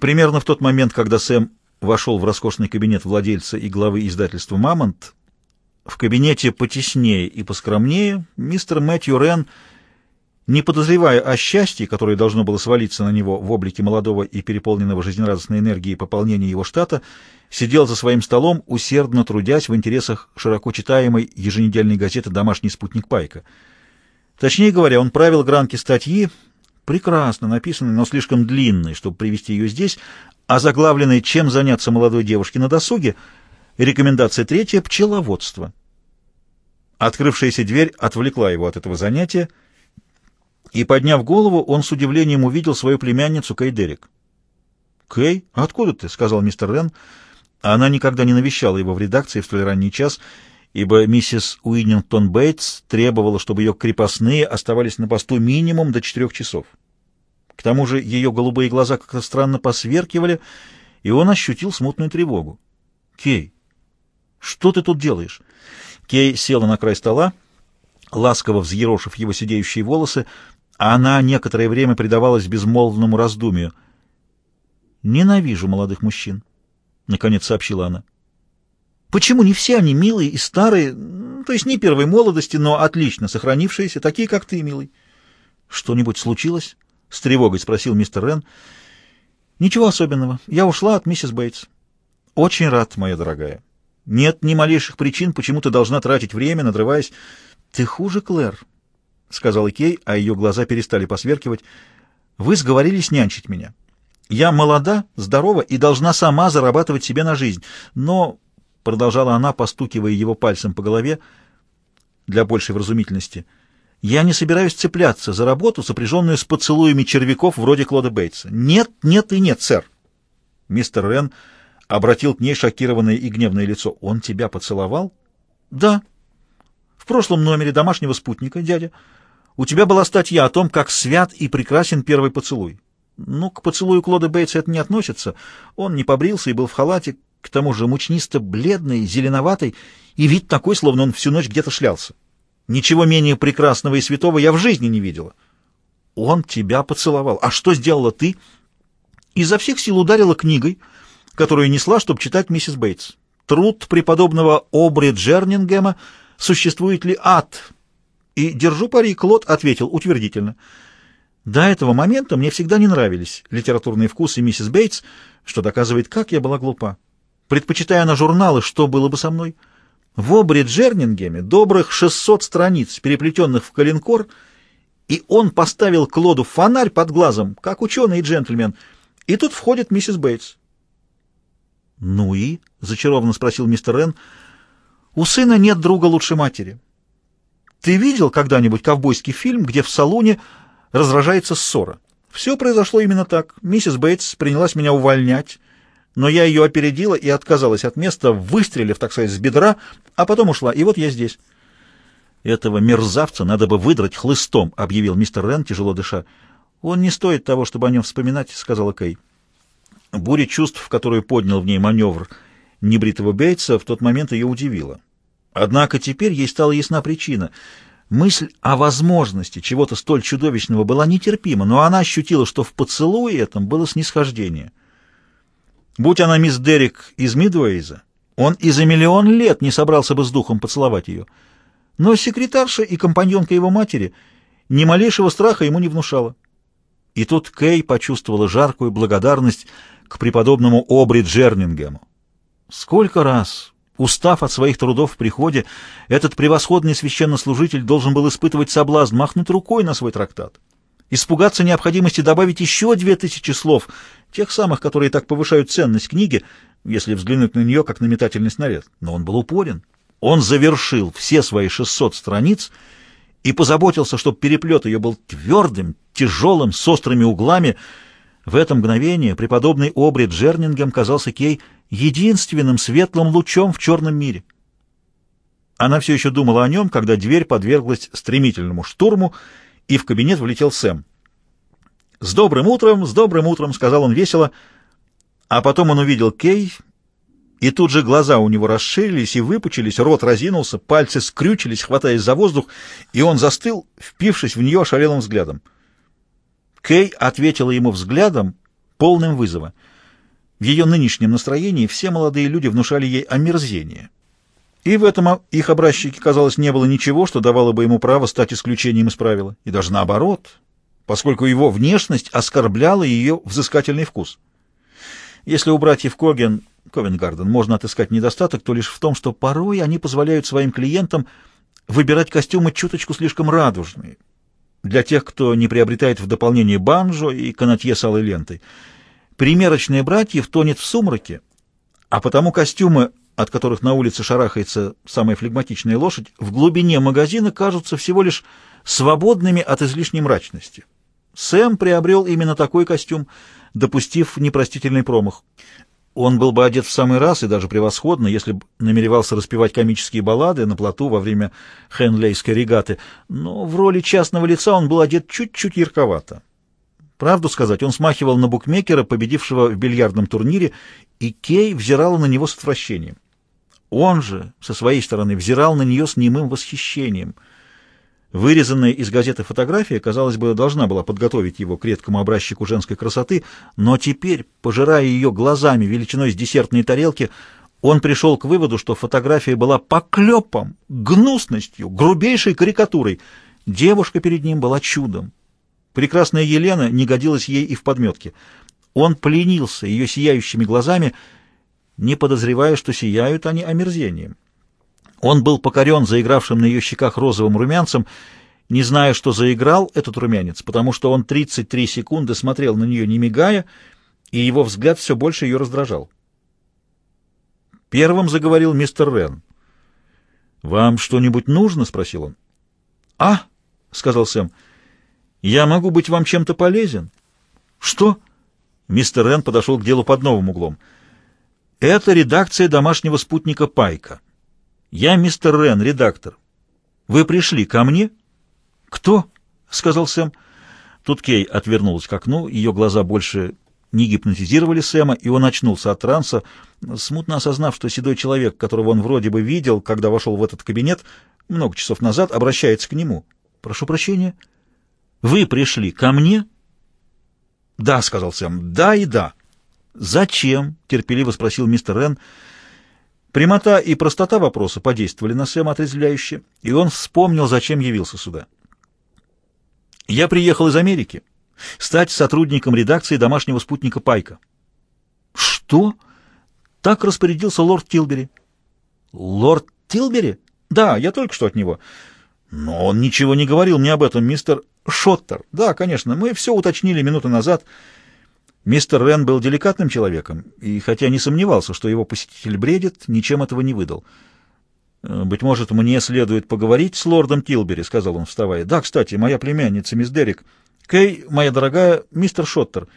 Примерно в тот момент, когда Сэм вошел в роскошный кабинет владельца и главы издательства «Мамонт», в кабинете потеснее и поскромнее мистер Мэтью Рен, не подозревая о счастье, которое должно было свалиться на него в облике молодого и переполненного жизнерадостной энергией пополнения его штата, сидел за своим столом, усердно трудясь в интересах широко читаемой еженедельной газеты «Домашний спутник Пайка». Точнее говоря, он правил гранки статьи, прекрасно написанной, но слишком длинной, чтобы привести ее здесь, а заглавленной «Чем заняться молодой девушке на досуге?» Рекомендация третья — пчеловодство. Открывшаяся дверь отвлекла его от этого занятия, и, подняв голову, он с удивлением увидел свою племянницу Кей Дерек. «Кей, откуда ты?» — сказал мистер Рен. Она никогда не навещала его в редакции в столь ранний час, ибо миссис Уиннингтон Бейтс требовала, чтобы ее крепостные оставались на посту минимум до четырех часов. К тому же ее голубые глаза как-то странно посверкивали, и он ощутил смутную тревогу. «Кей, что ты тут делаешь?» Кей села на край стола, ласково взъерошив его сидеющие волосы, а она некоторое время предавалась безмолвному раздумию. «Ненавижу молодых мужчин», — наконец сообщила она. «Почему не все они милые и старые, то есть не первой молодости, но отлично сохранившиеся, такие, как ты, милый?» «Что-нибудь случилось?» — с тревогой спросил мистер Рен. «Ничего особенного. Я ушла от миссис Бейтс». «Очень рад, моя дорогая. Нет ни малейших причин, почему ты должна тратить время, надрываясь. Ты хуже, Клэр, — сказала Кей, а ее глаза перестали посверкивать. Вы сговорились нянчить меня. Я молода, здорова и должна сама зарабатывать себе на жизнь. Но, — продолжала она, постукивая его пальцем по голове, для большей вразумительности, — я не собираюсь цепляться за работу, сопряженную с поцелуями червяков вроде Клода Бейтса. Нет, нет и нет, сэр. Мистер Рен обратил к ней шокированное и гневное лицо. «Он тебя поцеловал?» «Да. В прошлом номере домашнего спутника, дядя, у тебя была статья о том, как свят и прекрасен первый поцелуй. Ну, к поцелую Клода Бейтса это не относится. Он не побрился и был в халате, к тому же мучнисто-бледный, зеленоватый, и вид такой, словно он всю ночь где-то шлялся. Ничего менее прекрасного и святого я в жизни не видела. Он тебя поцеловал. А что сделала ты? Изо всех сил ударила книгой — которую несла, чтобы читать миссис Бейтс. Труд преподобного Обри Джернингема «Существует ли ад?» И, держу пари, Клод ответил утвердительно. До этого момента мне всегда не нравились литературные вкусы миссис Бейтс, что доказывает, как я была глупа. Предпочитая на журналы, что было бы со мной? В Обри Джернингеме добрых 600 страниц, переплетенных в коленкор, и он поставил Клоду фонарь под глазом, как ученый и джентльмен. И тут входит миссис Бейтс. «Ну и?» — зачарованно спросил мистер Рен. «У сына нет друга лучше матери. Ты видел когда-нибудь ковбойский фильм, где в салоне разражается ссора? Все произошло именно так. Миссис Бейтс принялась меня увольнять, но я ее опередила и отказалась от места, выстрелив, так сказать, с бедра, а потом ушла, и вот я здесь». «Этого мерзавца надо бы выдрать хлыстом», — объявил мистер Рен, тяжело дыша. «Он не стоит того, чтобы о нем вспоминать», — сказала Кей. Буря чувств, которую поднял в ней маневр небритого Бейтса, в тот момент ее удивила. Однако теперь ей стала ясна причина. Мысль о возможности чего-то столь чудовищного была нетерпима, но она ощутила, что в поцелуе этом было снисхождение. Будь она мисс Дерек из Мидуэйза, он и за миллион лет не собрался бы с духом поцеловать ее. Но секретарша и компаньонка его матери ни малейшего страха ему не внушала. И тут Кей почувствовала жаркую благодарность к преподобному Обри Джернингему. Сколько раз, устав от своих трудов в приходе, этот превосходный священнослужитель должен был испытывать соблазн махнуть рукой на свой трактат, испугаться необходимости добавить еще две тысячи слов, тех самых, которые так повышают ценность книги, если взглянуть на нее как на метательный снаряд. Но он был упорен. Он завершил все свои 600 страниц и позаботился, чтобы переплет ее был твердым, тяжелым, с острыми углами, в это мгновение преподобный Обри Джернингем казался Кей единственным светлым лучом в черном мире. Она все еще думала о нем, когда дверь подверглась стремительному штурму, и в кабинет влетел Сэм. «С добрым утром, с добрым утром!» — сказал он весело. А потом он увидел Кей, и тут же глаза у него расширились и выпучились, рот разинулся, пальцы скрючились, хватаясь за воздух, и он застыл, впившись в нее ошалелым взглядом. Кей ответила ему взглядом, полным вызова. В ее нынешнем настроении все молодые люди внушали ей омерзение. И в этом их образчике, казалось, не было ничего, что давало бы ему право стать исключением из правила. И даже наоборот, поскольку его внешность оскорбляла ее взыскательный вкус. Если у братьев Коген, Ковенгарден, можно отыскать недостаток, то лишь в том, что порой они позволяют своим клиентам выбирать костюмы чуточку слишком радужные, для тех, кто не приобретает в дополнение банджо и канатье с алой лентой. Примерочные братьев тонет в сумраке, а потому костюмы, от которых на улице шарахается самая флегматичная лошадь, в глубине магазина кажутся всего лишь свободными от излишней мрачности. Сэм приобрел именно такой костюм, допустив непростительный промах. Он был бы одет в самый раз и даже превосходно, если бы намеревался распевать комические баллады на плоту во время хенлейской регаты, но в роли частного лица он был одет чуть-чуть ярковато. Правду сказать, он смахивал на букмекера, победившего в бильярдном турнире, и Кей взирала на него с отвращением. Он же, со своей стороны, взирал на нее с немым восхищением. Вырезанная из газеты фотография, казалось бы, должна была подготовить его к редкому образчику женской красоты, но теперь, пожирая ее глазами величиной с десертной тарелки, он пришел к выводу, что фотография была поклепом, гнусностью, грубейшей карикатурой. Девушка перед ним была чудом. Прекрасная Елена не годилась ей и в подметке. Он пленился ее сияющими глазами, не подозревая, что сияют они омерзением. Он был покорен заигравшим на ее щеках розовым румянцем, не зная, что заиграл этот румянец, потому что он 33 секунды смотрел на нее, не мигая, и его взгляд все больше ее раздражал. Первым заговорил мистер Рен. «Вам что-нибудь нужно?» — спросил он. «А?» — сказал Сэм. «Я могу быть вам чем-то полезен?» «Что?» Мистер Рен подошел к делу под новым углом. «Это редакция домашнего спутника Пайка. Я мистер Рен, редактор. Вы пришли ко мне?» «Кто?» — сказал Сэм. Тут Кей отвернулась к окну, ее глаза больше не гипнотизировали Сэма, и он очнулся от транса, смутно осознав, что седой человек, которого он вроде бы видел, когда вошел в этот кабинет много часов назад, обращается к нему. «Прошу прощения. Вы пришли ко мне?» «Да», — сказал Сэм, — «да и да». «Зачем?» — терпеливо спросил мистер Рен. Прямота и простота вопроса подействовали на Сэма отрезвляюще, и он вспомнил, зачем явился сюда. «Я приехал из Америки стать сотрудником редакции домашнего спутника Пайка». «Что?» Так распорядился лорд Тилбери. «Лорд Тилбери? Да, я только что от него. Но он ничего не говорил мне об этом, мистер Шоттер. Да, конечно, мы все уточнили минуту назад». Мистер Рен был деликатным человеком, и хотя не сомневался, что его посетитель бредит, ничем этого не выдал. «Э, «Быть может, мне следует поговорить с лордом Тилбери», — сказал он, вставая. «Да, кстати, моя племянница, мисс Дерек. Кей, моя дорогая, мистер Шоттер».